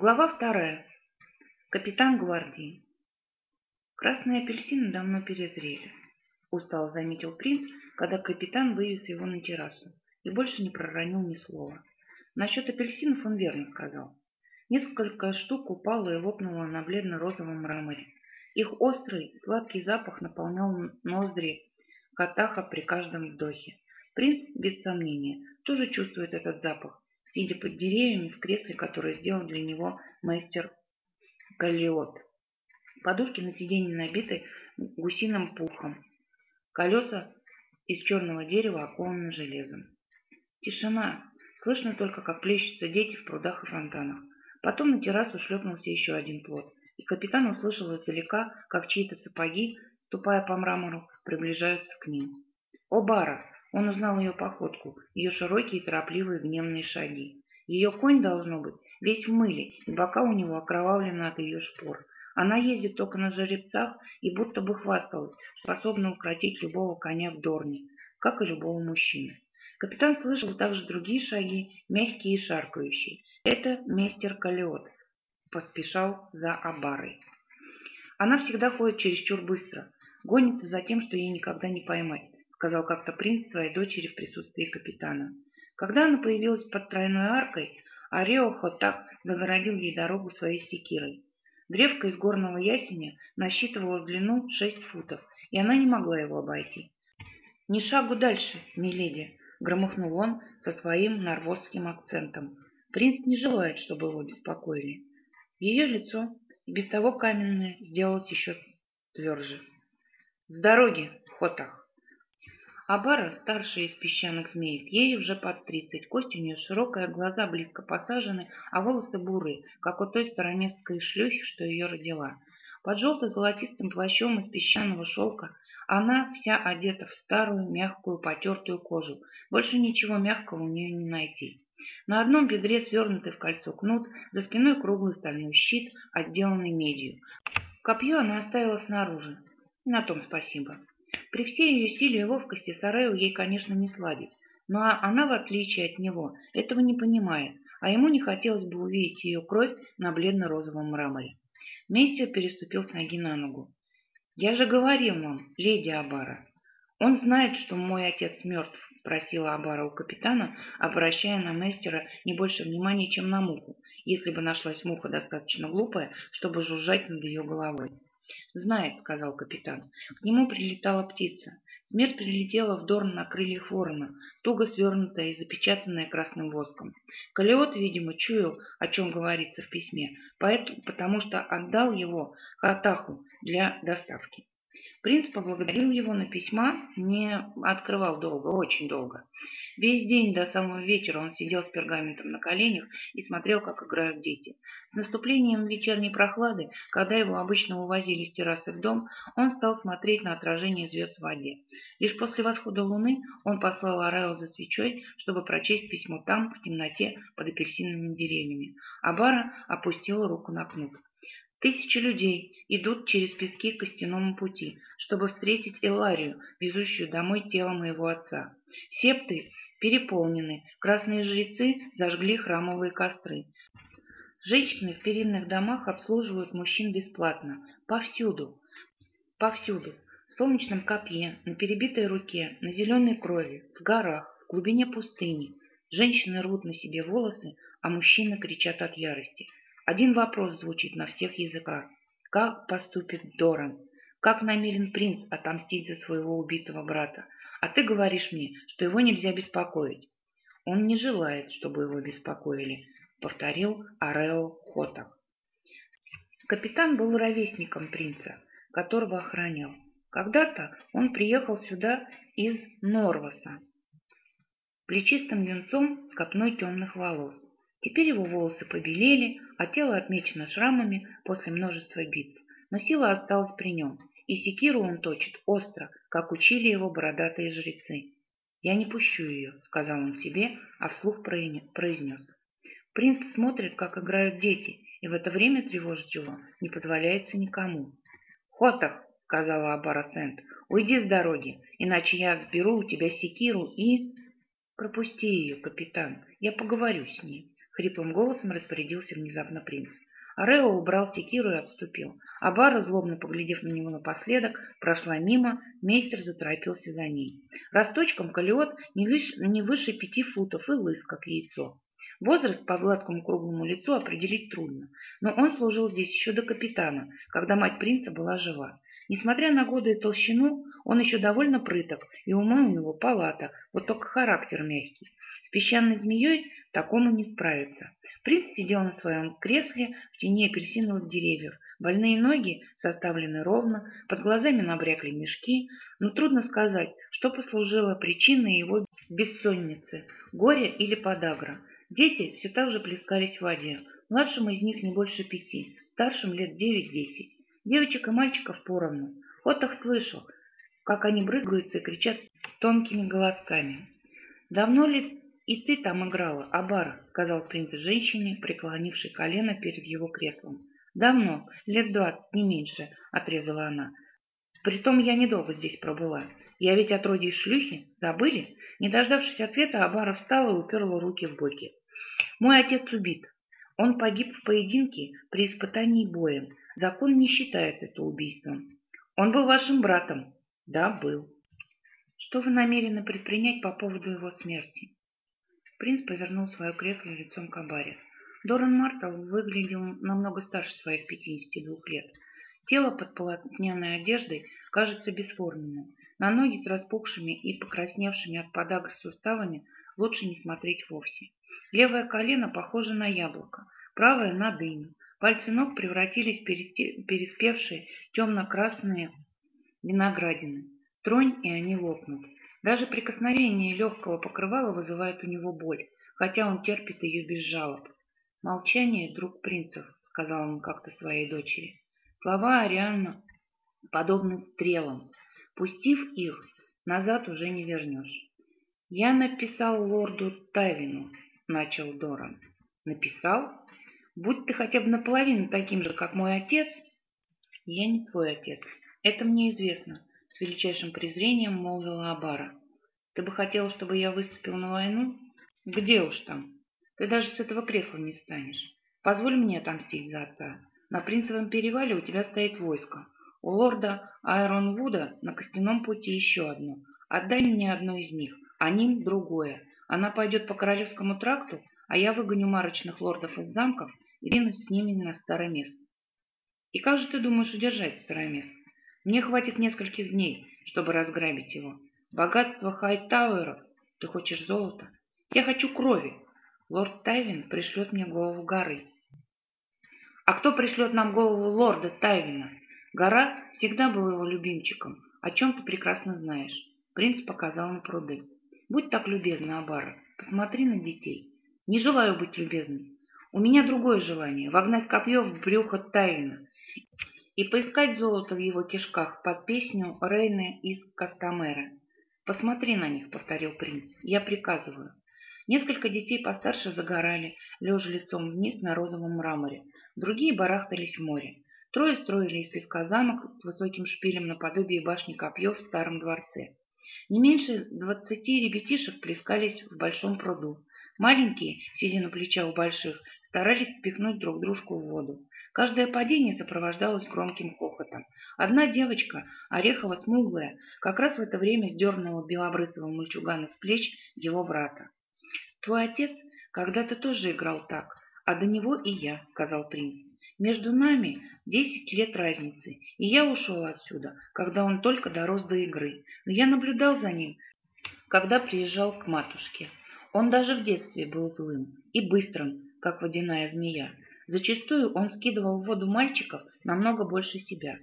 Глава вторая. Капитан гвардии. Красные апельсины давно перезрели. Устало заметил принц, когда капитан вывез его на террасу и больше не проронил ни слова. Насчет апельсинов он верно сказал. Несколько штук упало и лопнуло на бледно-розовом мраморе. Их острый, сладкий запах наполнял ноздри Катаха при каждом вдохе. Принц, без сомнения, тоже чувствует этот запах, сидя под деревьями в кресле, которое сделал для него мастер Галиот. Подушки на сиденье набиты гусиным пухом. Колеса из черного дерева окованы железом. Тишина. Слышно только, как плещутся дети в прудах и фонтанах. Потом на террасу шлепнулся еще один плод, и капитан услышал издалека, как чьи-то сапоги, ступая по мрамору, приближаются к ним. «О, Бара!» Он узнал ее походку, ее широкие, торопливые, гневные шаги. Ее конь, должно быть, весь в мыле, и бока у него окровавлены от ее шпор. Она ездит только на жеребцах и будто бы хвасталась, способна укротить любого коня в Дорне, как и любого мужчины. Капитан слышал также другие шаги, мягкие и шаркающие. Это мистер Калиот поспешал за Абарой. Она всегда ходит чересчур быстро, гонится за тем, что ей никогда не поймать сказал как-то принц своей дочери в присутствии капитана. Когда она появилась под тройной аркой, Арео Хотак загородил ей дорогу своей секирой. Древко из горного ясеня насчитывало длину шесть футов, и она не могла его обойти. «Ни шагу дальше, миледи!» — громыхнул он со своим норвозским акцентом. Принц не желает, чтобы его беспокоили. Ее лицо, без того каменное, сделалось еще тверже. «С дороги, Хотах!» Абара, старшая из песчаных змеев, ей уже под тридцать, кость у нее широкая, глаза близко посажены, а волосы бурые, как у той староместской шлюхи, что ее родила. Под желто-золотистым плащом из песчаного шелка она вся одета в старую, мягкую, потертую кожу. Больше ничего мягкого у нее не найти. На одном бедре свернутый в кольцо кнут, за спиной круглый стальной щит, отделанный медью. Копье она оставила снаружи. На том спасибо. При всей ее силе и ловкости Сарею ей, конечно, не сладить, но она, в отличие от него, этого не понимает, а ему не хотелось бы увидеть ее кровь на бледно-розовом мраморе. Мейстер переступил с ноги на ногу. «Я же говорил вам, леди Абара, он знает, что мой отец мертв», — спросила Абара у капитана, обращая на мастера не больше внимания, чем на муху, если бы нашлась муха достаточно глупая, чтобы жужжать над ее головой. «Знает», — сказал капитан. К нему прилетала птица. Смерть прилетела в Дорн на крыльях ворона, туго свернутая и запечатанная красным воском. Калиот, видимо, чуял, о чем говорится в письме, поэтому, потому что отдал его Хатаху для доставки. Принц поблагодарил его, но письма не открывал долго, очень долго. Весь день до самого вечера он сидел с пергаментом на коленях и смотрел, как играют дети. С наступлением вечерней прохлады, когда его обычно увозили с террасы в дом, он стал смотреть на отражение звезд в воде. Лишь после восхода луны он послал Арао за свечой, чтобы прочесть письмо там, в темноте, под апельсиновыми деревьями. Абара опустила руку на кнут. Тысячи людей идут через пески к костяному пути, чтобы встретить Эларию, везущую домой тело моего отца. Септы переполнены, красные жрецы зажгли храмовые костры. Женщины в перинных домах обслуживают мужчин бесплатно. Повсюду. Повсюду. В солнечном копье, на перебитой руке, на зеленой крови, в горах, в глубине пустыни. Женщины рвут на себе волосы, а мужчины кричат от ярости. Один вопрос звучит на всех языках. Как поступит Доран? Как намерен принц отомстить за своего убитого брата? А ты говоришь мне, что его нельзя беспокоить. Он не желает, чтобы его беспокоили, повторил Арео Хотак. Капитан был ровесником принца, которого охранял. Когда-то он приехал сюда из Норваса, плечистым юнцом с копной темных волос. Теперь его волосы побелели, а тело отмечено шрамами после множества битв, но сила осталась при нем, и секиру он точит остро, как учили его бородатые жрецы. «Я не пущу ее», — сказал он себе, а вслух произнес. Принц смотрит, как играют дети, и в это время тревожить его не позволяется никому. «Хотах», — сказала Абара Сент, — «уйди с дороги, иначе я отберу у тебя секиру и...» «Пропусти ее, капитан, я поговорю с ней». — хриплым голосом распорядился внезапно принц. Арео убрал секиру и отступил. А Бара, злобно поглядев на него напоследок, прошла мимо, мейстер заторопился за ней. Росточком колеот не выше, не выше пяти футов и лыс, как яйцо. Возраст по гладкому круглому лицу определить трудно, но он служил здесь еще до капитана, когда мать принца была жива. Несмотря на годы и толщину, он еще довольно прыток, и ума у него палата, вот только характер мягкий. С песчаной змеей такому не справиться. Принц сидел на своем кресле в тени апельсиновых деревьев. Больные ноги составлены ровно, под глазами набрякли мешки, но трудно сказать, что послужило причиной его бессонницы – горе или подагра. Дети все так же плескались в воде. Младшим из них не больше пяти, старшим лет девять-десять. Девочек и мальчиков поровну. Отах слышал, как они брызгаются и кричат тонкими голосками. «Давно ли и ты там играла, Абара?» — сказал принц женщине, преклонившей колено перед его креслом. «Давно, лет двадцать, не меньше», — отрезала она. «Притом я недолго здесь пробыла. Я ведь отродье шлюхи. Забыли?» Не дождавшись ответа, Абара встала и уперла руки в боки. «Мой отец убит. Он погиб в поединке при испытании боем. Закон не считает это убийством. Он был вашим братом. Да, был. Что вы намерены предпринять по поводу его смерти? Принц повернул свое кресло лицом к Абаре. Доран Мартл выглядел намного старше своих 52 лет. Тело под полотняной одеждой кажется бесформенным. На ноги с распухшими и покрасневшими от подагры суставами лучше не смотреть вовсе. Левое колено похоже на яблоко, правое на дыню. Пальцы ног превратились в переспевшие темно-красные виноградины. Тронь, и они лопнут. Даже прикосновение легкого покрывала вызывает у него боль, хотя он терпит ее без жалоб. «Молчание, друг принцев», — сказал он как-то своей дочери. Слова Арианна подобны стрелам. Пустив их, назад уже не вернешь. «Я написал лорду Тайвину», — начал Доран. «Написал? Будь ты хотя бы наполовину таким же, как мой отец». «Я не твой отец. Это мне известно», — с величайшим презрением молвила Абара. «Ты бы хотел, чтобы я выступил на войну? Где уж там? Ты даже с этого кресла не встанешь. Позволь мне отомстить за отца. На Принцевом перевале у тебя стоит войско. У лорда Айронвуда на костяном пути еще одно. Отдай мне одно из них, а ним другое. Она пойдет по Королевскому тракту, а я выгоню марочных лордов из замков и ринусь с ними на старое место. И как же ты думаешь удержать старое место? Мне хватит нескольких дней, чтобы разграбить его. Богатство Хайтауэра. Ты хочешь золота? Я хочу крови. Лорд Тайвин пришлет мне голову горы. А кто пришлет нам голову лорда Тайвина? Гора всегда был его любимчиком, о чем ты прекрасно знаешь. Принц показал на пруды. Будь так любезна, Абара, посмотри на детей. Не желаю быть любезной. У меня другое желание — вогнать копье в брюхо Тайвина и поискать золото в его кишках под песню Рейны из Кастамера. «Посмотри на них», — повторил принц, — «я приказываю». Несколько детей постарше загорали, лежа лицом вниз на розовом мраморе. Другие барахтались в море. Трое строили из песка замок с высоким шпилем наподобие башни копьев в старом дворце. Не меньше двадцати ребятишек плескались в большом пруду. Маленькие, сидя на плечах больших, старались спихнуть друг дружку в воду. Каждое падение сопровождалось громким хохотом. Одна девочка, орехово-смуглая, как раз в это время сдернула белобрысого мальчугана с плеч его брата. «Твой отец когда-то тоже играл так, а до него и я», — сказал принц. Между нами десять лет разницы, и я ушел отсюда, когда он только дорос до игры. Но я наблюдал за ним, когда приезжал к матушке. Он даже в детстве был злым и быстрым, как водяная змея. Зачастую он скидывал в воду мальчиков намного больше себя.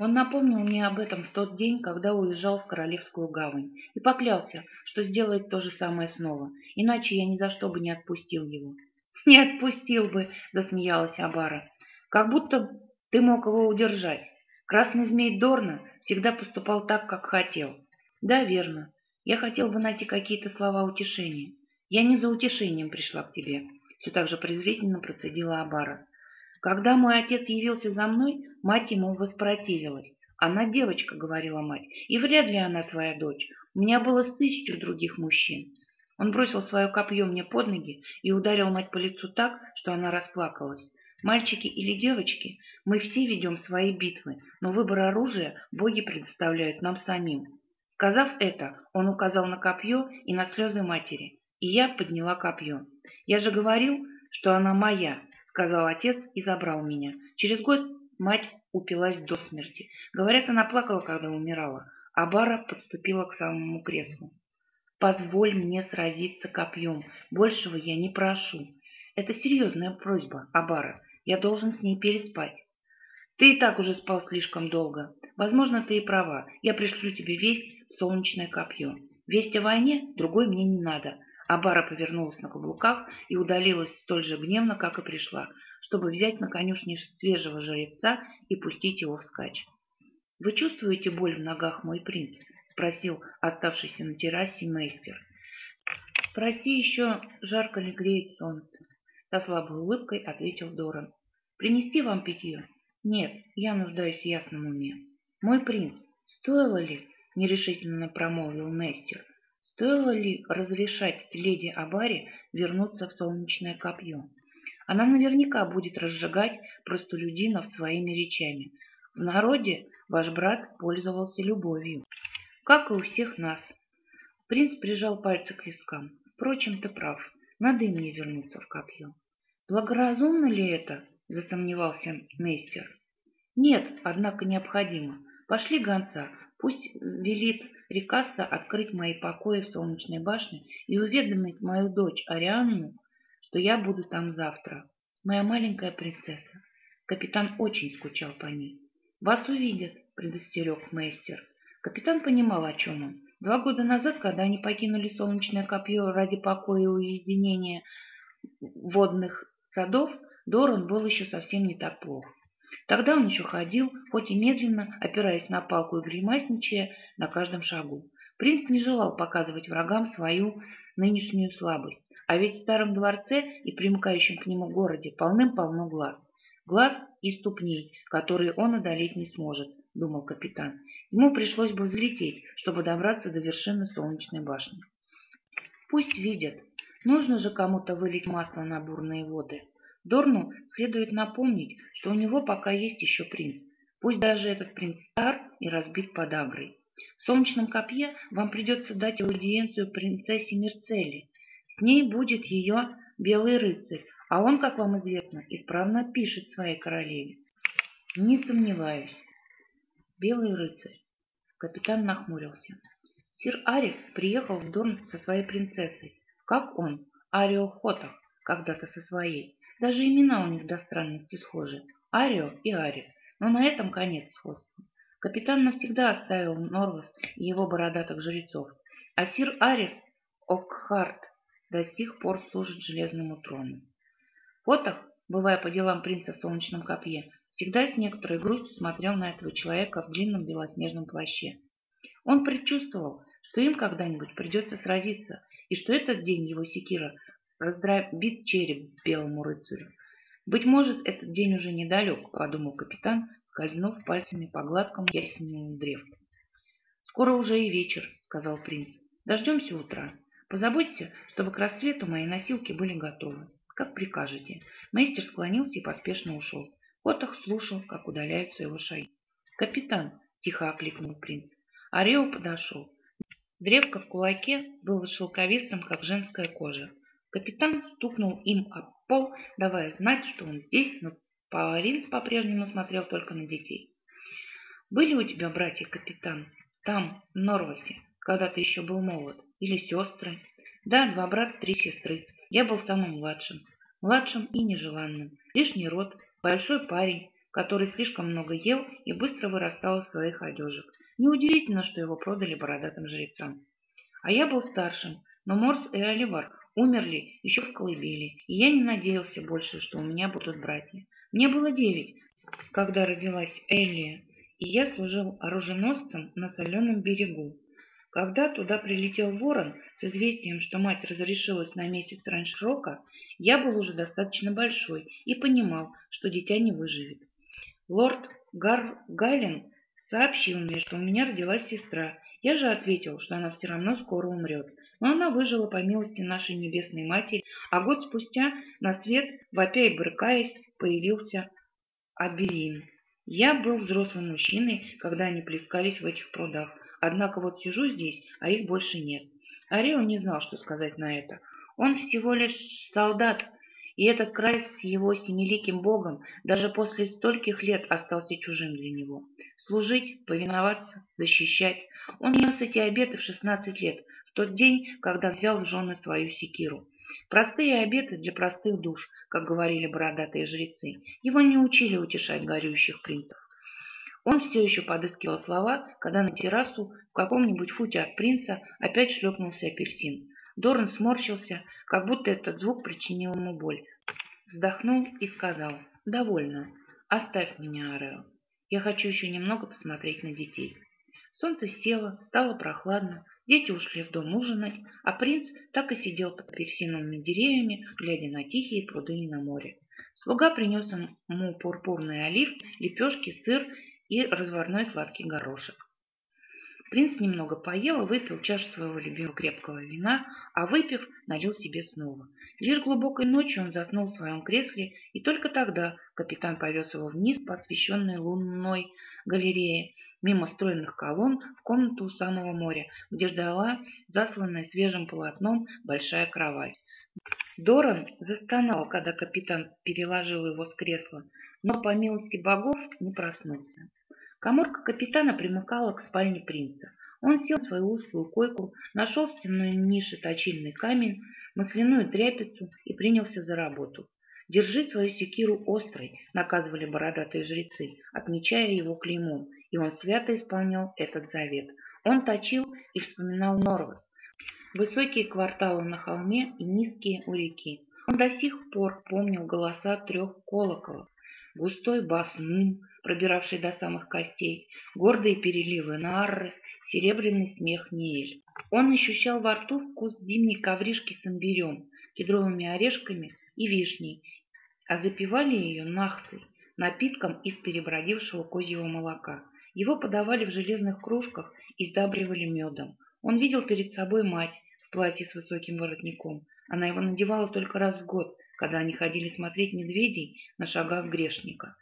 Он напомнил мне об этом в тот день, когда уезжал в Королевскую гавань, и поклялся, что сделает то же самое снова, иначе я ни за что бы не отпустил его. «Не отпустил бы», — засмеялась Абара. «Как будто ты мог его удержать. Красный змей Дорна всегда поступал так, как хотел». «Да, верно. Я хотел бы найти какие-то слова утешения. Я не за утешением пришла к тебе», — все так же презрительно процедила Абара. «Когда мой отец явился за мной, мать ему воспротивилась. «Она девочка», — говорила мать, — «и вряд ли она твоя дочь. У меня было с тысячу других мужчин». Он бросил свое копье мне под ноги и ударил мать по лицу так, что она расплакалась. Мальчики или девочки, мы все ведем свои битвы, но выбор оружия боги предоставляют нам самим. Сказав это, он указал на копье и на слезы матери, и я подняла копье. «Я же говорил, что она моя», — сказал отец и забрал меня. Через год мать упилась до смерти. Говорят, она плакала, когда умирала, а Бара подступила к самому креслу. Позволь мне сразиться копьем. Большего я не прошу. Это серьезная просьба, Абара. Я должен с ней переспать. Ты и так уже спал слишком долго. Возможно, ты и права. Я пришлю тебе весть в солнечное копье. Весть о войне другой мне не надо. Абара повернулась на каблуках и удалилась столь же гневно, как и пришла, чтобы взять на конюшне свежего жеребца и пустить его вскачь. «Вы чувствуете боль в ногах, мой принц?» — спросил оставшийся на террасе мейстер. «Спроси еще, жарко ли греет солнце?» Со слабой улыбкой ответил Доран. «Принести вам питье?» «Нет, я нуждаюсь в ясном уме». «Мой принц, стоило ли?» — нерешительно промолвил мейстер. «Стоило ли разрешать леди Абаре вернуться в солнечное копье?» Она наверняка будет разжигать простолюдинов своими речами. В народе ваш брат пользовался любовью как и у всех нас. Принц прижал пальцы к вискам. Впрочем, ты прав, надо и мне вернуться в копье. Благоразумно ли это? Засомневался мейстер. Нет, однако необходимо. Пошли гонца, пусть велит Рикаста открыть мои покои в солнечной башне и уведомить мою дочь Арианну, что я буду там завтра. Моя маленькая принцесса. Капитан очень скучал по ней. Вас увидят, предостерег мейстер. Капитан понимал, о чем он. Два года назад, когда они покинули Солнечное копье ради покоя и уединения водных садов, Доран был еще совсем не так плох. Тогда он еще ходил, хоть и медленно, опираясь на палку и гримасничая на каждом шагу. Принц не желал показывать врагам свою нынешнюю слабость, а ведь в старом дворце и примыкающем к нему городе полным-полно глаз. Глаз и ступней, которые он одолеть не сможет, — думал капитан. Ему пришлось бы взлететь, чтобы добраться до вершины солнечной башни. Пусть видят. Нужно же кому-то вылить масло на бурные воды. Дорну следует напомнить, что у него пока есть еще принц. Пусть даже этот принц стар и разбит под агрой. В солнечном копье вам придется дать аудиенцию принцессе Мерцелли. С ней будет ее белый рыцарь, а он, как вам известно, исправно пишет своей королеве. Не сомневаюсь. Белый рыцарь. Капитан нахмурился. Сир Арис приехал в Дорн со своей принцессой. Как он, Арио Хотах, когда-то со своей. Даже имена у них до странности схожи. Арио и Арис. Но на этом конец сходства. Капитан навсегда оставил Норвас и его бородатых жрецов. А сир Арис Окхарт до сих пор служит железному трону. Хотах, бывая по делам принца в солнечном копье, всегда с некоторой грустью смотрел на этого человека в длинном белоснежном плаще. Он предчувствовал, что им когда-нибудь придется сразиться, и что этот день его секира раздробит череп белому рыцарю. «Быть может, этот день уже недалек», — подумал капитан, скользнув пальцами по гладкому ясеневому древку. «Скоро уже и вечер», — сказал принц. «Дождемся утра. Позаботься, чтобы к рассвету мои носилки были готовы. Как прикажете». Мейстер склонился и поспешно ушел. Отах слушал, как удаляются его шаги. «Капитан!» — тихо окликнул принц. Орео подошел. Древко в кулаке было шелковистым, как женская кожа. Капитан стукнул им об пол, давая знать, что он здесь, но принц по-прежнему смотрел только на детей. «Были у тебя братья, капитан? Там, в Норвасе, когда ты еще был молод? Или сестры?» «Да, два брата, три сестры. Я был самым младшим. Младшим и нежеланным. Лишний род, Большой парень, который слишком много ел и быстро вырастал из своих одежек. Неудивительно, что его продали бородатым жрецам. А я был старшим, но Морс и Оливар умерли еще в колыбели, и я не надеялся больше, что у меня будут братья. Мне было девять, когда родилась Эллия, и я служил оруженосцем на соленом берегу. Когда туда прилетел ворон с известием, что мать разрешилась на месяц раньше срока, я был уже достаточно большой и понимал, что дитя не выживет. Лорд Гар Гайлен сообщил мне, что у меня родилась сестра. Я же ответил, что она все равно скоро умрет. но она выжила по милости нашей небесной матери, а год спустя на свет, вопя и брыкаясь, появился Аберин. Я был взрослым мужчиной, когда они плескались в этих прудах, однако вот сижу здесь, а их больше нет. Арео не знал, что сказать на это. Он всего лишь солдат, и этот край с его семиликим богом даже после стольких лет остался чужим для него. Служить, повиноваться, защищать. Он нес эти обеты в шестнадцать лет, в тот день, когда взял в жены свою секиру. Простые обеты для простых душ, как говорили бородатые жрецы. Его не учили утешать горюющих принцев. Он все еще подыскивал слова, когда на террасу в каком-нибудь футе от принца опять шлепнулся апельсин. Дорн сморщился, как будто этот звук причинил ему боль. Вздохнул и сказал, «Довольно. Оставь меня, Арео. Я хочу еще немного посмотреть на детей». Солнце село, стало прохладно, дети ушли в дом ужинать, а принц так и сидел под апельсиновыми деревьями, глядя на тихие пруды и на море. Слуга принес ему пурпурный олив, лепешки, сыр и разварной сладкий горошек. Принц немного поел, выпил чашу своего любимого крепкого вина, а выпив, налил себе снова. Лишь глубокой ночью он заснул в своем кресле, и только тогда капитан повез его вниз по освещенной лунной галерее, мимо стройных колонн, в комнату у самого моря, где ждала засланная свежим полотном большая кровать. Доран застонал, когда капитан переложил его с кресла, но, по милости богов, не проснулся. Коморка капитана примыкала к спальне принца. Он сел в свою узкую койку, нашел в стенной нише точильный камень, масляную тряпицу и принялся за работу. «Держи свою секиру острой», — наказывали бородатые жрецы, отмечая его клеймом, и он свято исполнял этот завет. Он точил и вспоминал Норвас, высокие кварталы на холме и низкие у реки. Он до сих пор помнил голоса трех колоколов, густой бас нум, пробиравший до самых костей, гордые переливы нарры, серебряный смех Ниэль. Он ощущал во рту вкус зимней ковришки с имбирем, кедровыми орешками и вишней, а запивали ее нахтой, напитком из перебродившего козьего молока. Его подавали в железных кружках и сдабривали медом. Он видел перед собой мать в платье с высоким воротником. Она его надевала только раз в год, когда они ходили смотреть медведей на шагах грешника.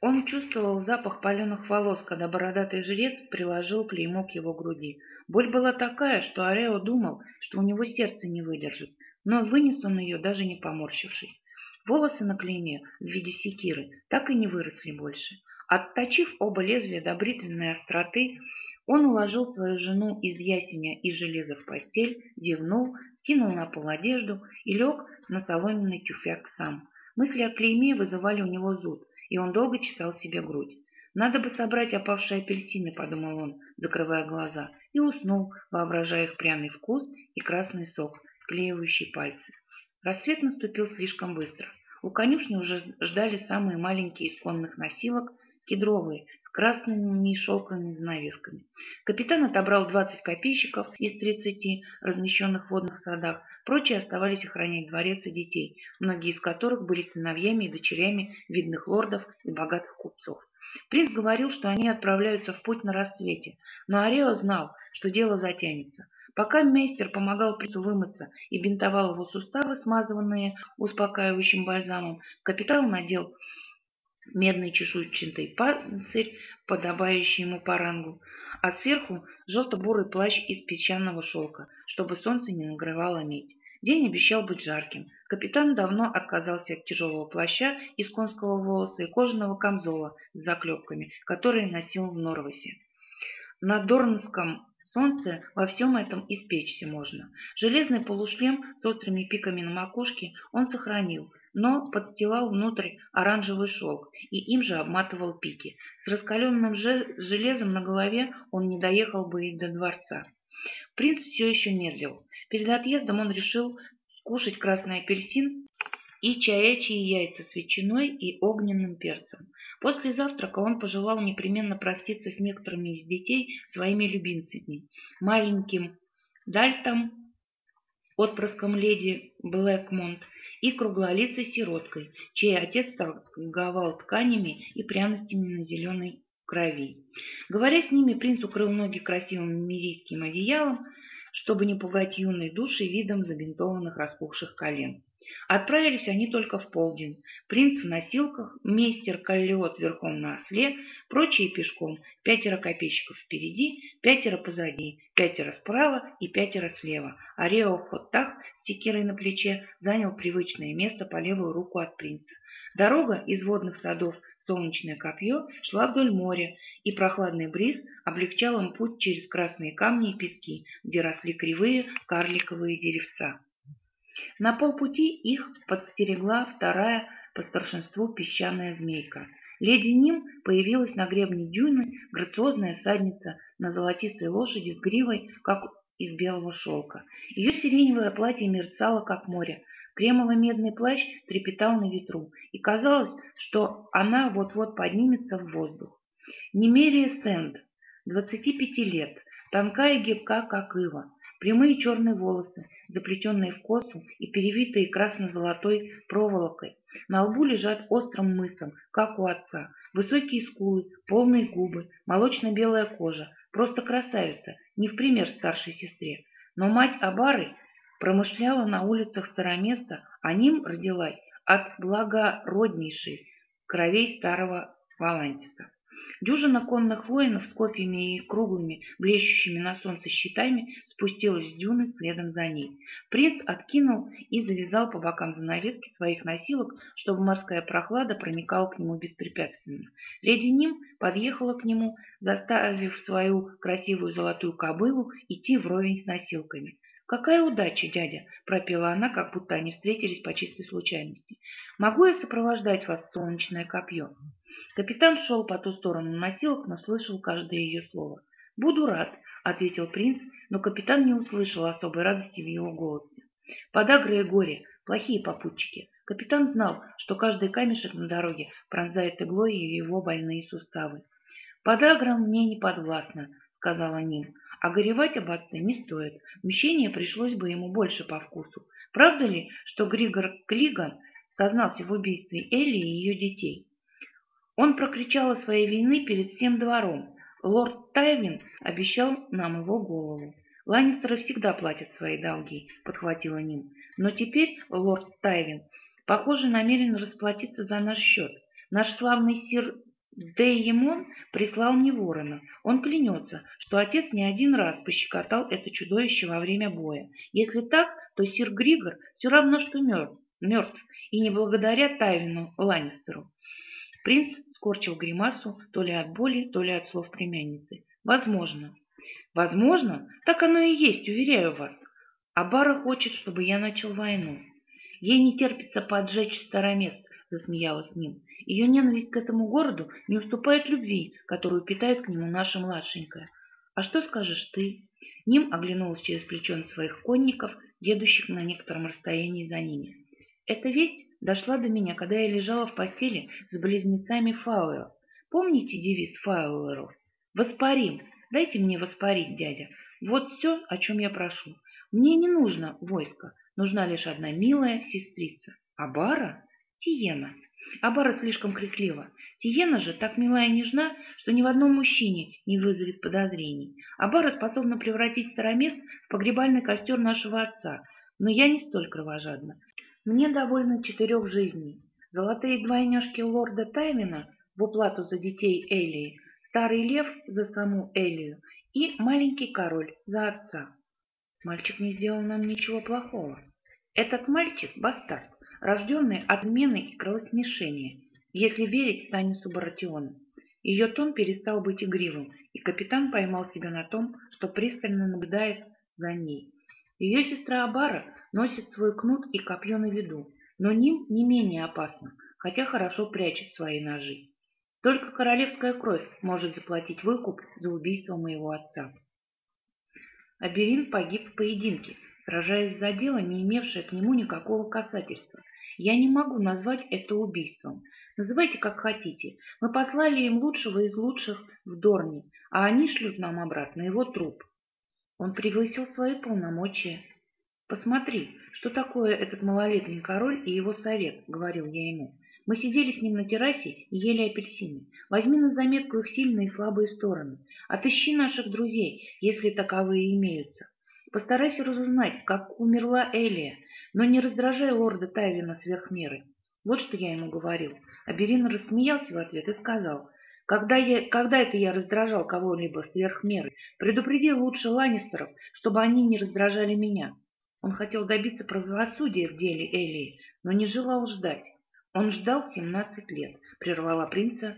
Он чувствовал запах паленых волос, когда бородатый жрец приложил клеймо к его груди. Боль была такая, что Арео думал, что у него сердце не выдержит, но вынес он ее, даже не поморщившись. Волосы на клейме в виде секиры так и не выросли больше. Отточив оба лезвия до бритвенной остроты, он уложил свою жену из ясеня и железа в постель, зевнул, скинул на пол одежду и лег на соломенный тюфяк сам. Мысли о клейме вызывали у него зуд, и он долго чесал себе грудь. «Надо бы собрать опавшие апельсины», — подумал он, закрывая глаза, и уснул, воображая их пряный вкус и красный сок, склеивающий пальцы. Рассвет наступил слишком быстро. У конюшни уже ждали самые маленькие из конных носилок, кедровые, красными шелковыми занавесками. Капитан отобрал 20 копейщиков из 30, размещенных в водных садах, прочие оставались охранять дворец и детей, многие из которых были сыновьями и дочерями видных лордов и богатых купцов. Принц говорил, что они отправляются в путь на рассвете, но Арео знал, что дело затянется. Пока мейстер помогал принцу вымыться и бинтовал его суставы, смазанные успокаивающим бальзамом, капитан надел медный чешуйчатый панцирь, подобающий ему по рангу, а сверху желто-бурый плащ из песчаного шелка, чтобы солнце не нагревало медь. День обещал быть жарким. Капитан давно отказался от тяжелого плаща из конского волоса и кожаного камзола с заклепками, которые носил в Норвасе. На Дорнском солнце во всем этом испечься можно. Железный полушлем с острыми пиками на макушке он сохранил, но подстилал внутрь оранжевый шелк и им же обматывал пики. С раскаленным железом на голове он не доехал бы и до дворца. Принц все еще медлил. Перед отъездом он решил скушать красный апельсин и чаячьи яйца с ветчиной и огненным перцем. После завтрака он пожелал непременно проститься с некоторыми из детей своими любимцами. Маленьким Дальтом, отпрыском леди Блэкмонт, и круглолицей сироткой, чей отец торговал тканями и пряностями на зеленой крови. Говоря с ними, принц укрыл ноги красивым мирийским одеялом, чтобы не пугать юные души видом забинтованных распухших колен. Отправились они только в полдень. Принц в носилках, мейстер Каллиот верхом на осле, прочие пешком, пятеро копейщиков впереди, пятеро позади, пятеро справа и пятеро слева. А Рео Хоттах с секирой на плече занял привычное место по левую руку от принца. Дорога из водных садов солнечное копье шла вдоль моря, и прохладный бриз облегчал им путь через красные камни и пески, где росли кривые карликовые деревца. На полпути их подстерегла вторая по старшинству песчаная змейка. Леди Ним появилась на гребне дюны, грациозная садница на золотистой лошади с гривой, как из белого шелка. Ее сиреневое платье мерцало, как море. Кремово-медный плащ трепетал на ветру, и казалось, что она вот-вот поднимется в воздух. Немерия Сэнд, 25 лет, тонкая и гибка, как ива, Прямые черные волосы, заплетенные в косу и перевитые красно-золотой проволокой. На лбу лежат острым мысом, как у отца. Высокие скулы, полные губы, молочно-белая кожа. Просто красавица, не в пример старшей сестре. Но мать Абары промышляла на улицах Староместа, а ним родилась от благороднейшей кровей старого Валантиса. Дюжина конных воинов с копьями и круглыми, блещущими на солнце щитами спустилась с дюны следом за ней. Принц откинул и завязал по бокам занавески своих носилок, чтобы морская прохлада проникала к нему беспрепятственно. Леди Ним подъехала к нему, заставив свою красивую золотую кобылу идти вровень с носилками. «Какая удача, дядя!» — пропела она, как будто они встретились по чистой случайности. «Могу я сопровождать вас солнечное копье?» Капитан шел по ту сторону носилок, но слышал каждое ее слово. «Буду рад», — ответил принц, но капитан не услышал особой радости в его голосе. Подагра и горе — плохие попутчики. Капитан знал, что каждый камешек на дороге пронзает иглой его больные суставы. «Подагра мне не подвластна», — сказала Ним. «А горевать об отце не стоит. Мщение пришлось бы ему больше по вкусу. Правда ли, что Григор Клиган сознался в убийстве Элли и ее детей?» Он прокричал о своей вины перед всем двором. Лорд Тайвин обещал нам его голову. Ланнистеры всегда платят свои долги, подхватила Ним. Но теперь лорд Тайвин, похоже, намерен расплатиться за наш счет. Наш славный сир Дейемон прислал мне ворона. Он клянется, что отец не один раз пощекотал это чудовище во время боя. Если так, то сир Григор все равно, что мертв, мертв, и не благодаря Тайвину Ланнистеру. Принц скорчил гримасу то ли от боли, то ли от слов племянницы. «Возможно». «Возможно? Так оно и есть, уверяю вас. А Бара хочет, чтобы я начал войну. Ей не терпится поджечь старомест», — засмеялась Ним. «Ее ненависть к этому городу не уступает любви, которую питает к нему наша младшенькая. А что скажешь ты?» Ним оглянулась через плечо на своих конников, едущих на некотором расстоянии за ними. «Эта весть дошла до меня, когда я лежала в постели с близнецами Фауэр. Помните девиз Фауэров? «Воспарим! Дайте мне воспарить, дядя! Вот все, о чем я прошу. Мне не нужно войско, нужна лишь одна милая сестрица. Абара? Тиена. Абара слишком криклива. Тиена же так мила и нежна, что ни в одном мужчине не вызовет подозрений. Абара способна превратить старомест в погребальный костер нашего отца, но я не столь кровожадна. Мне довольно четырех жизней. Золотые двойняшки лорда Таймина в уплату за детей Элии, старый лев за саму Элию и маленький король за отца. Мальчик не сделал нам ничего плохого. Этот мальчик – бастард, рожденный от мены и кровосмешения, если верить Станису Баратиону. Ее тон перестал быть игривым, и капитан поймал себя на том, что пристально наблюдает за ней. Ее сестра Абара носит свой кнут и копье на виду, но ним не менее опасно, хотя хорошо прячет свои ножи. Только королевская кровь может заплатить выкуп за убийство моего отца. Аберин погиб в поединке, сражаясь за дело, не имевшее к нему никакого касательства. Я не могу назвать это убийством. Называйте как хотите. Мы послали им лучшего из лучших в Дорне, а они шлют нам обратно его труп. Он превысил свои полномочия. «Посмотри, что такое этот малолетний король и его совет», — говорил я ему. «Мы сидели с ним на террасе и ели апельсины. Возьми на заметку их сильные и слабые стороны. Отыщи наших друзей, если таковые имеются. Постарайся разузнать, как умерла Элия, но не раздражай лорда Тайвина сверх меры. Вот что я ему говорил. Аберин рассмеялся в ответ и сказал, когда, я, когда это я раздражал кого-либо сверх меры, предупреди лучше Ланнистеров, чтобы они не раздражали меня. Он хотел добиться правосудия в деле Элии, но не желал ждать. Он ждал семнадцать лет, прервала принца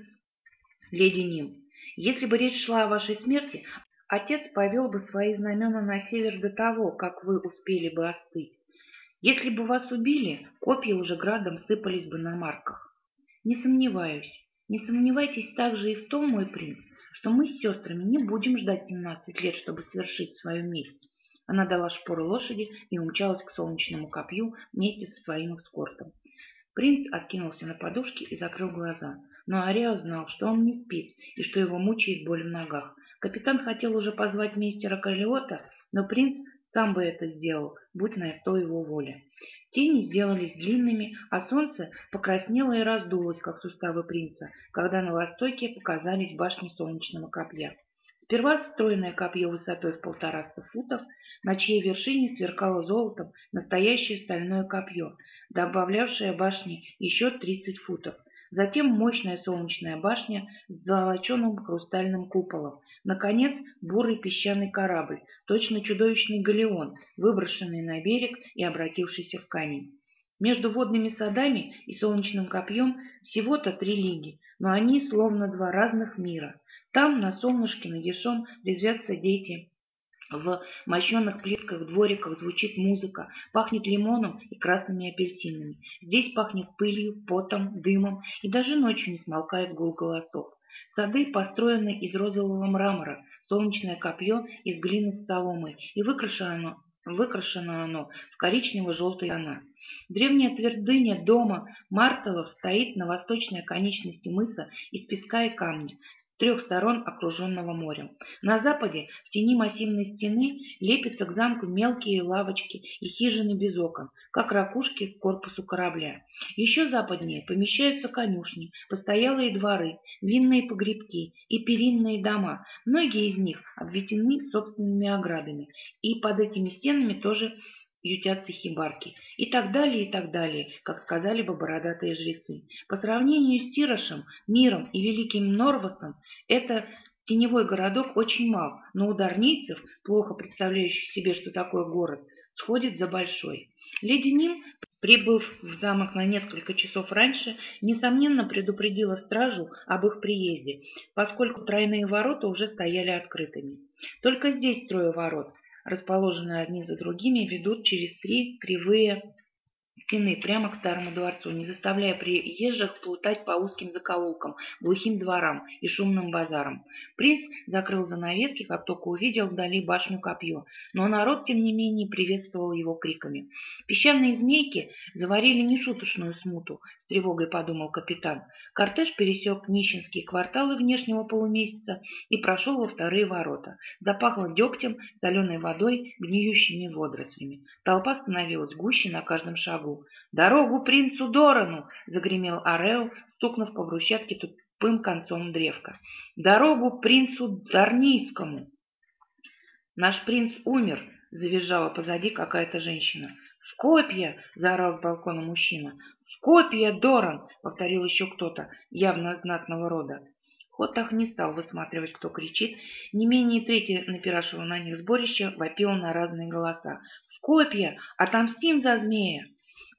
леди Ним. Если бы речь шла о вашей смерти, отец повел бы свои знамена на север до того, как вы успели бы остыть. Если бы вас убили, копья уже градом сыпались бы на марках. Не сомневаюсь. Не сомневайтесь также и в том, мой принц, что мы с сестрами не будем ждать семнадцать лет, чтобы совершить свою месть. Она дала шпоры лошади и умчалась к солнечному копью вместе со своим эскортом. Принц откинулся на подушке и закрыл глаза, но Арио знал, что он не спит и что его мучает боль в ногах. Капитан хотел уже позвать мистера Калиота, но принц сам бы это сделал, будь на то его воля. Тени сделались длинными, а солнце покраснело и раздулось, как суставы принца, когда на востоке показались башни солнечного копья. Сперва стройное копье высотой в полтораста футов, на чьей вершине сверкало золотом настоящее стальное копье, добавлявшее башне еще тридцать футов. Затем мощная солнечная башня с золоченым хрустальным куполом. Наконец, бурый песчаный корабль, точно чудовищный галеон, выброшенный на берег и обратившийся в камень. Между водными садами и солнечным копьем всего-то три лиги, но они словно два разных мира. Там, на солнышке, нагишом, резвятся дети, в мощенных плитках двориках звучит музыка, пахнет лимоном и красными апельсинами. Здесь пахнет пылью, потом, дымом, и даже ночью не смолкает гул голосов. Сады построены из розового мрамора, солнечное копье из глины с соломой, и выкрашено, выкрашено оно в коричнево-желтый тона. Древняя твердыня дома Мартелов стоит на восточной конечности мыса из песка и камня, трех сторон окруженного морем. На западе, в тени массивной стены, лепятся к замку мелкие лавочки и хижины без окон, как ракушки к корпусу корабля. Еще западнее помещаются конюшни, постоялые дворы, винные погребки и перинные дома. Многие из них обведены собственными оградами, и под этими стенами тоже ютятся хибарки. И так далее, и так далее, как сказали бы бородатые жрецы. По сравнению с Тирошем, Миром и Великим Норвасом, это теневой городок очень мал, но у дарнийцев, плохо представляющих себе, что такое город, сходит за большой. Леди Ним, прибыв в замок на несколько часов раньше, несомненно предупредила стражу об их приезде, поскольку тройные ворота уже стояли открытыми. Только здесь трое ворот, расположенные одни за другими, ведут через три кривые стены прямо к старому дворцу, не заставляя приезжих плутать по узким закоулкам, глухим дворам и шумным базарам. Принц закрыл занавески, как только увидел вдали башню копье, но народ, тем не менее, приветствовал его криками. Песчаные змейки заварили нешуточную смуту, с тревогой подумал капитан. Кортеж пересек нищенские кварталы внешнего полумесяца и прошел во вторые ворота. Запахло дегтем, соленой водой, гниющими водорослями. Толпа становилась гуще на каждом шагу шагу. «Дорогу принцу Дорану!» — загремел Арео, стукнув по брусчатке тупым концом древка. «Дорогу принцу Дарнийскому!» «Наш принц умер!» — завизжала позади какая-то женщина. «В копья!» — заорал с балкона мужчина. «В копья, Доран!» — повторил еще кто-то, явно знатного рода. Хотах не стал высматривать, кто кричит. Не менее трети напиравшего на них сборища вопило на разные голоса. «В копья! Отомстим за змея!»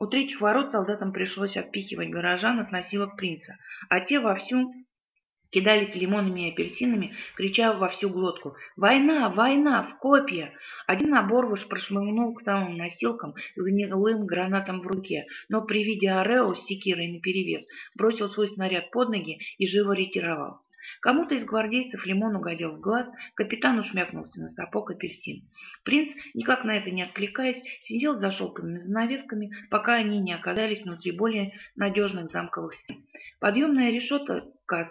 У третьих ворот солдатам пришлось отпихивать горожан от носилок принца, а те вовсю кидались лимонами и апельсинами, крича во всю глотку «Война! Война! В копья!» Один оборвыш прошмыгнул к самым носилкам с гнилым гранатом в руке, но при виде Арео с секирой наперевес бросил свой снаряд под ноги и живо ретировался. Кому-то из гвардейцев лимон угодил в глаз, капитан ушмякнулся на сапог апельсин. Принц, никак на это не откликаясь, сидел за шелковыми занавесками, пока они не оказались внутри более надежных замковых стен. Подъемная решетка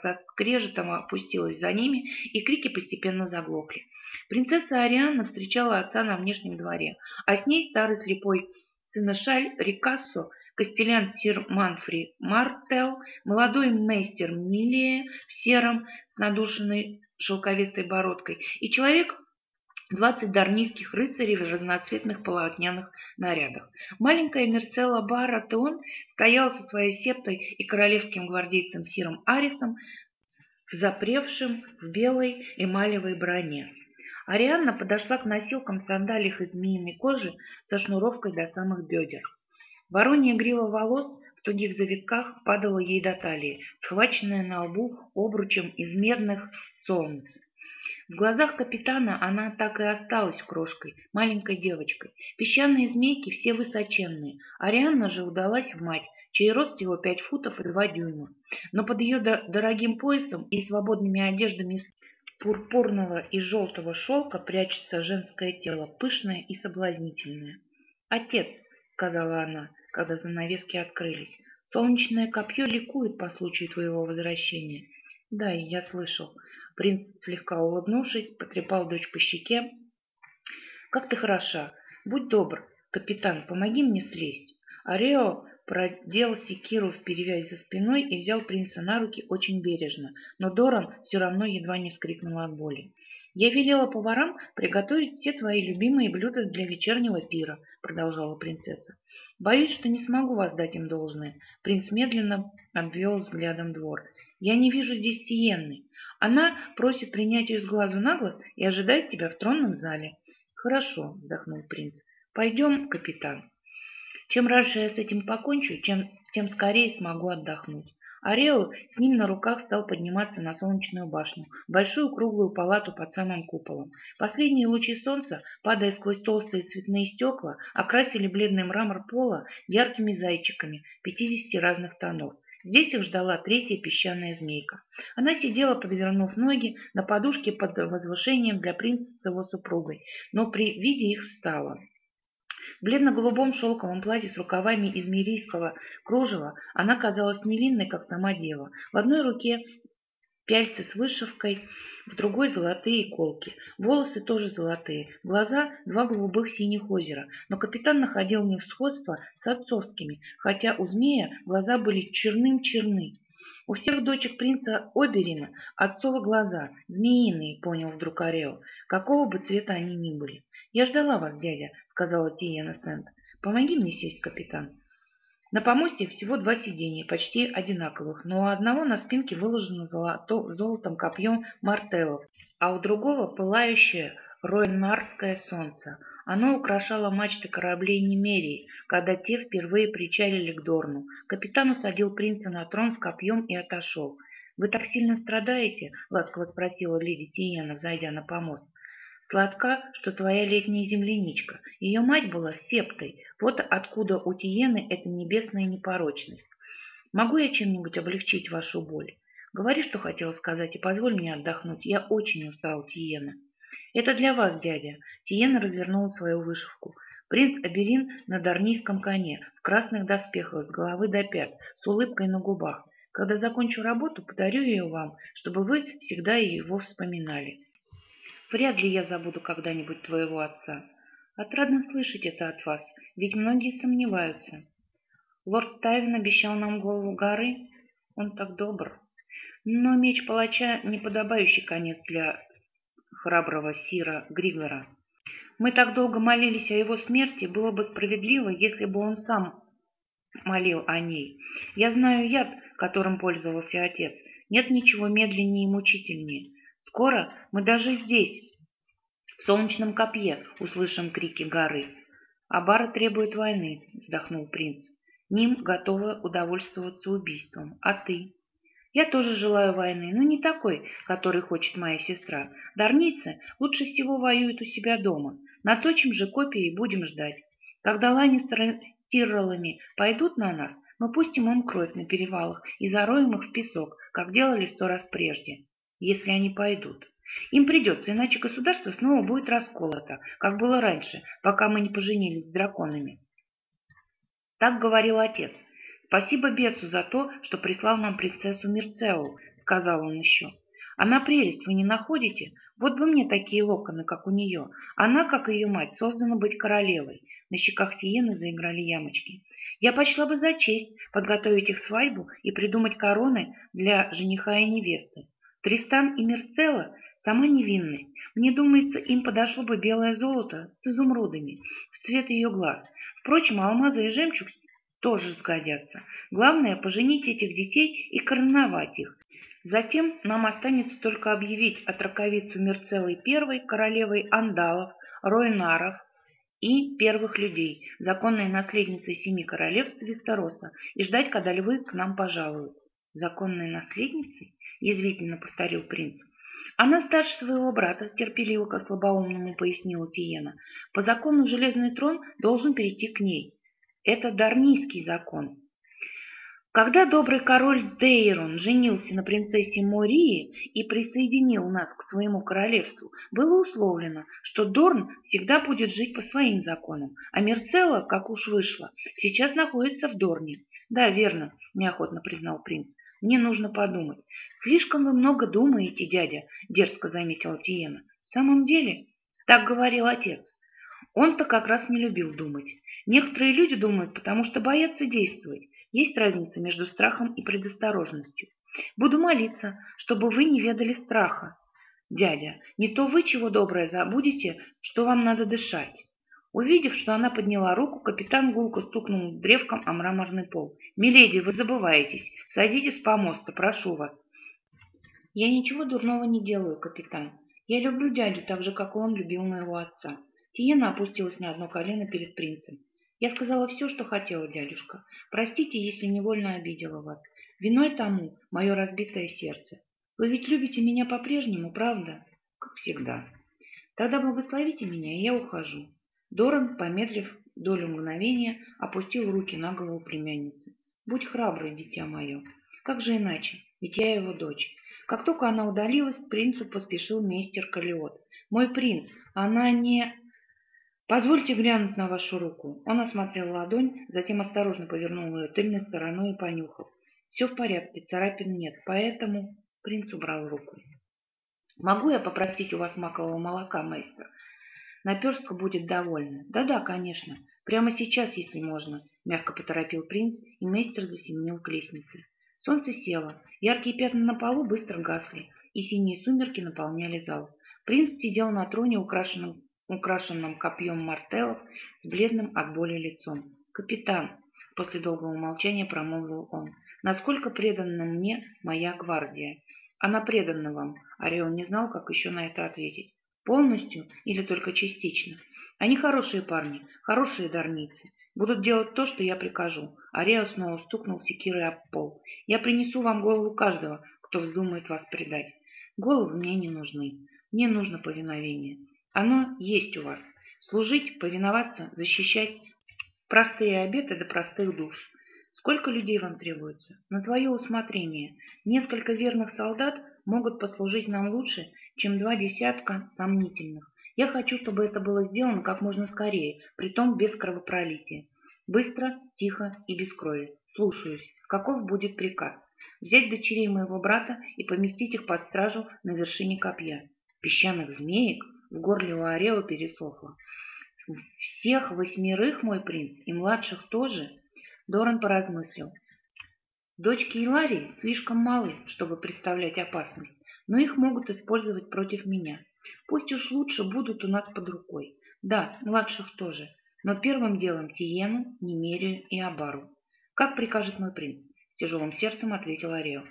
со скрежетом опустилась за ними, и крики постепенно заглохли. Принцесса Арианна встречала отца на внешнем дворе, а с ней старый слепой сыношаль Рикассо Костелян сир Манфри Мартел, молодой мейстер Милия в сером с надушенной шелковистой бородкой и человек двадцать дарнийских рыцарей в разноцветных полотняных нарядах. Маленькая Мерцелла Баратеон стояла со своей септой и королевским гвардейцем Сиром Арисом, запревшим в белой эмалевой броне. Арианна подошла к носилкам в сандалиях из змеиной кожи со шнуровкой до самых бедер. Воронья грива волос в тугих завитках падала ей до талии, схваченная на лбу обручем из медных солнц. В глазах капитана она так и осталась крошкой, маленькой девочкой. Песчаные змейки все высоченные. Арианна же удалась в мать, чей рост всего пять футов и два дюйма. Но под ее дорогим поясом и свободными одеждами из пурпурного и желтого шелка прячется женское тело, пышное и соблазнительное. «Отец», — сказала она, когда занавески открылись, — «солнечное копье ликует по случаю твоего возвращения». «Да, я слышал». Принц, слегка улыбнувшись, потрепал дочь по щеке. «Как ты хороша! Будь добр, капитан, помоги мне слезть!» Арео продел секиру в перевязь за спиной и взял принца на руки очень бережно, но Доран все равно едва не вскрикнул от боли. «Я велела поварам приготовить все твои любимые блюда для вечернего пира», — продолжала принцесса. «Боюсь, что не смогу воздать им должное». Принц медленно обвел взглядом двор. «Я не вижу здесь Тиенны. Она просит принять ее с глазу на глаз и ожидает тебя в тронном зале. Хорошо, вздохнул принц. Пойдем, капитан. Чем раньше я с этим покончу, чем, тем скорее смогу отдохнуть. Арео с ним на руках стал подниматься на солнечную башню, большую круглую палату под самым куполом. Последние лучи солнца, падая сквозь толстые цветные стекла, окрасили бледный мрамор пола яркими зайчиками пятидесяти разных тонов. Здесь их ждала третья песчаная змейка. Она сидела, подвернув ноги, на подушке под возвышением для принца с его супругой, но при виде их встала. В бледно-голубом шелковом платье с рукавами из мирийского кружева она казалась невинной, как сама дева. В одной руке пяльцы с вышивкой, в другой золотые колки. Волосы тоже золотые, глаза – два голубых синих озера. Но капитан находил в них сходство с отцовскими, хотя у змея глаза были черным-черны. У всех дочек принца Оберина отцовы глаза, змеиные, понял вдруг Орео, какого бы цвета они ни были. «Я ждала вас, дядя», — сказала Тиена Сент. «Помоги мне сесть, капитан». На помосте всего два сиденья, почти одинаковых, но у одного на спинке выложено золото, золотом копьем мартелов, а у другого пылающее ройнарское солнце. Оно украшало мачты кораблей Немерии, когда те впервые причалили к Дорну. Капитан усадил принца на трон с копьем и отошел. «Вы так сильно страдаете?» — ласково спросила леди Тиена, зайдя на помост. Сладка, что твоя летняя земляничка. Ее мать была септой. Вот откуда у Тиены эта небесная непорочность. Могу я чем-нибудь облегчить вашу боль? Говори, что хотела сказать, и позволь мне отдохнуть. Я очень устал, Тиена. Это для вас, дядя. Тиена развернула свою вышивку. Принц Аберин на дарнийском коне, в красных доспехах, с головы до пят, с улыбкой на губах. Когда закончу работу, подарю ее вам, чтобы вы всегда его вспоминали. Вряд ли я забуду когда-нибудь твоего отца. Отрадно слышать это от вас, ведь многие сомневаются. Лорд Тайвин обещал нам голову горы. Он так добр. Но меч палача — неподобающий конец для храброго Сира Григлера. Мы так долго молились о его смерти, было бы справедливо, если бы он сам молил о ней. Я знаю яд, которым пользовался отец. Нет ничего медленнее и мучительнее. Скоро мы даже здесь, в солнечном копье, услышим крики горы. «Абара требует войны», — вздохнул принц. «Ним готовы удовольствоваться убийством. А ты?» «Я тоже желаю войны, но не такой, который хочет моя сестра. Дарницы лучше всего воюют у себя дома. Наточим же копии и будем ждать. Когда Ланнистеры с Тирроллами пойдут на нас, мы пустим им кровь на перевалах и зароем их в песок, как делали сто раз прежде если они пойдут. Им придется, иначе государство снова будет расколото, как было раньше, пока мы не поженились с драконами. Так говорил отец. «Спасибо бесу за то, что прислал нам принцессу Мирцеу», — сказал он еще. «Она прелесть, вы не находите? Вот бы мне такие локоны, как у нее. Она, как и ее мать, создана быть королевой». На щеках Тиены заиграли ямочки. «Я почла бы за честь подготовить их свадьбу и придумать короны для жениха и невесты. Тристан и Мерцелла Сама невинность. Мне думается, им подошло бы белое золото с изумрудами в цвет ее глаз. Впрочем, алмазы и жемчуг тоже сгодятся. Главное, поженить этих детей и короновать их. Затем нам останется только объявить отраковицу Мерцелой I, королевой Андалов, Ройнаров и первых людей, законной наследницей семи королевств Вестероса, и ждать, когда львы к нам пожалуют. Законной наследницей? Язвительно повторил принц. Она старше своего брата, терпеливо как слабоумному пояснила Тиена. По закону железный трон должен перейти к ней. Это дарнийский закон. Когда добрый король Дейрон женился на принцессе Мории и присоединил нас к своему королевству, было условлено, что Дорн всегда будет жить по своим законам, а Мерцелла, как уж вышло, сейчас находится в Дорне. Да, верно, неохотно признал принц. Мне нужно подумать. Слишком вы много думаете, дядя, дерзко заметила Тиена. В самом деле, так говорил отец. Он-то как раз не любил думать. Некоторые люди думают, потому что боятся действовать. Есть разница между страхом и предосторожностью. Буду молиться, чтобы вы не ведали страха. Дядя, не то вы чего доброе забудете, что вам надо дышать. Увидев, что она подняла руку, капитан гулко стукнул древком о мраморный пол. «Миледи, вы забываетесь. Садитесь по мосту, прошу вас». «Я ничего дурного не делаю, капитан. Я люблю дядю так же, как он любил моего отца». Тиена опустилась на одно колено перед принцем. Я сказала все, что хотела, дядюшка. Простите, если невольно обидела вас. Виной тому мое разбитое сердце. Вы ведь любите меня по-прежнему, правда? Как всегда. Тогда благословите меня, и я ухожу. Доран, помедлив долю мгновения, опустил руки на голову племянницы. Будь храброй, дитя мое. Как же иначе? Ведь я его дочь. Как только она удалилась, к принцу поспешил мейстер Калиот. «Мой принц, она не...» «Позвольте глянуть на вашу руку». Он осмотрел ладонь, затем осторожно повернул ее тыльной стороной и понюхал. «Все в порядке, царапин нет, поэтому...» Принц убрал руку. «Могу я попросить у вас макового молока, мастер?» Наперстка будет довольна. «Да-да, конечно. Прямо сейчас, если можно», — мягко поторопил принц, и мастер засеменил к лестнице. Солнце село, яркие пятна на полу быстро гасли, и синие сумерки наполняли зал. Принц сидел на троне, украшенном украшенном копьем мартелов, с бледным от боли лицом. «Капитан!» — после долгого молчания промолвил он. «Насколько предана мне моя гвардия?» «Она предана вам», — Орион не знал, как еще на это ответить. «Полностью или только частично?» «Они хорошие парни, хорошие дарницы. Будут делать то, что я прикажу». Арио снова стукнул секирой об пол. «Я принесу вам голову каждого, кто вздумает вас предать. Головы мне не нужны. Мне нужно повиновение. Оно есть у вас. Служить, повиноваться, защищать. Простые обеты до простых душ. Сколько людей вам требуется? На твое усмотрение. Несколько верных солдат могут послужить нам лучше, чем два десятка сомнительных. Я хочу, чтобы это было сделано как можно скорее, притом без кровопролития. Быстро, тихо и без крови. Слушаюсь. Каков будет приказ? Взять дочерей моего брата и поместить их под стражу на вершине копья. Песчаных змеек? В горле у Орео пересохло. «Всех восьмерых, мой принц, и младших тоже?» Доран поразмыслил. «Дочки Иларии слишком малы, чтобы представлять опасность, но их могут использовать против меня. Пусть уж лучше будут у нас под рукой. Да, младших тоже, но первым делом Тиену, Немерию и Абару. Как прикажет мой принц?» С тяжелым сердцем ответил Орео.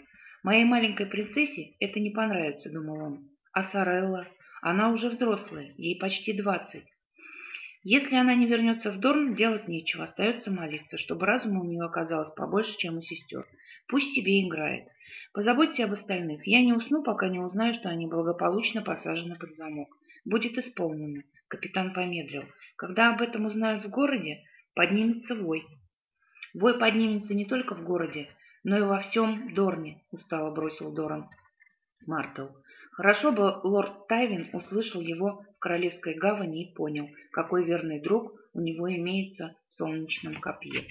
«Моей маленькой принцессе это не понравится», — думал он. «А Сарелла?» Она уже взрослая, ей почти двадцать. Если она не вернется в Дорн, делать нечего, остается молиться, чтобы разума у нее оказалось побольше, чем у сестер. Пусть себе играет. Позаботься об остальных. Я не усну, пока не узнаю, что они благополучно посажены под замок. Будет исполнено. Капитан помедлил. Когда об этом узнают в городе, поднимется вой. Вой поднимется не только в городе, но и во всем Дорне, устало бросил Доран. Мартл. Хорошо бы лорд Тайвин услышал его в Королевской гавани и понял, какой верный друг у него имеется в солнечном копье.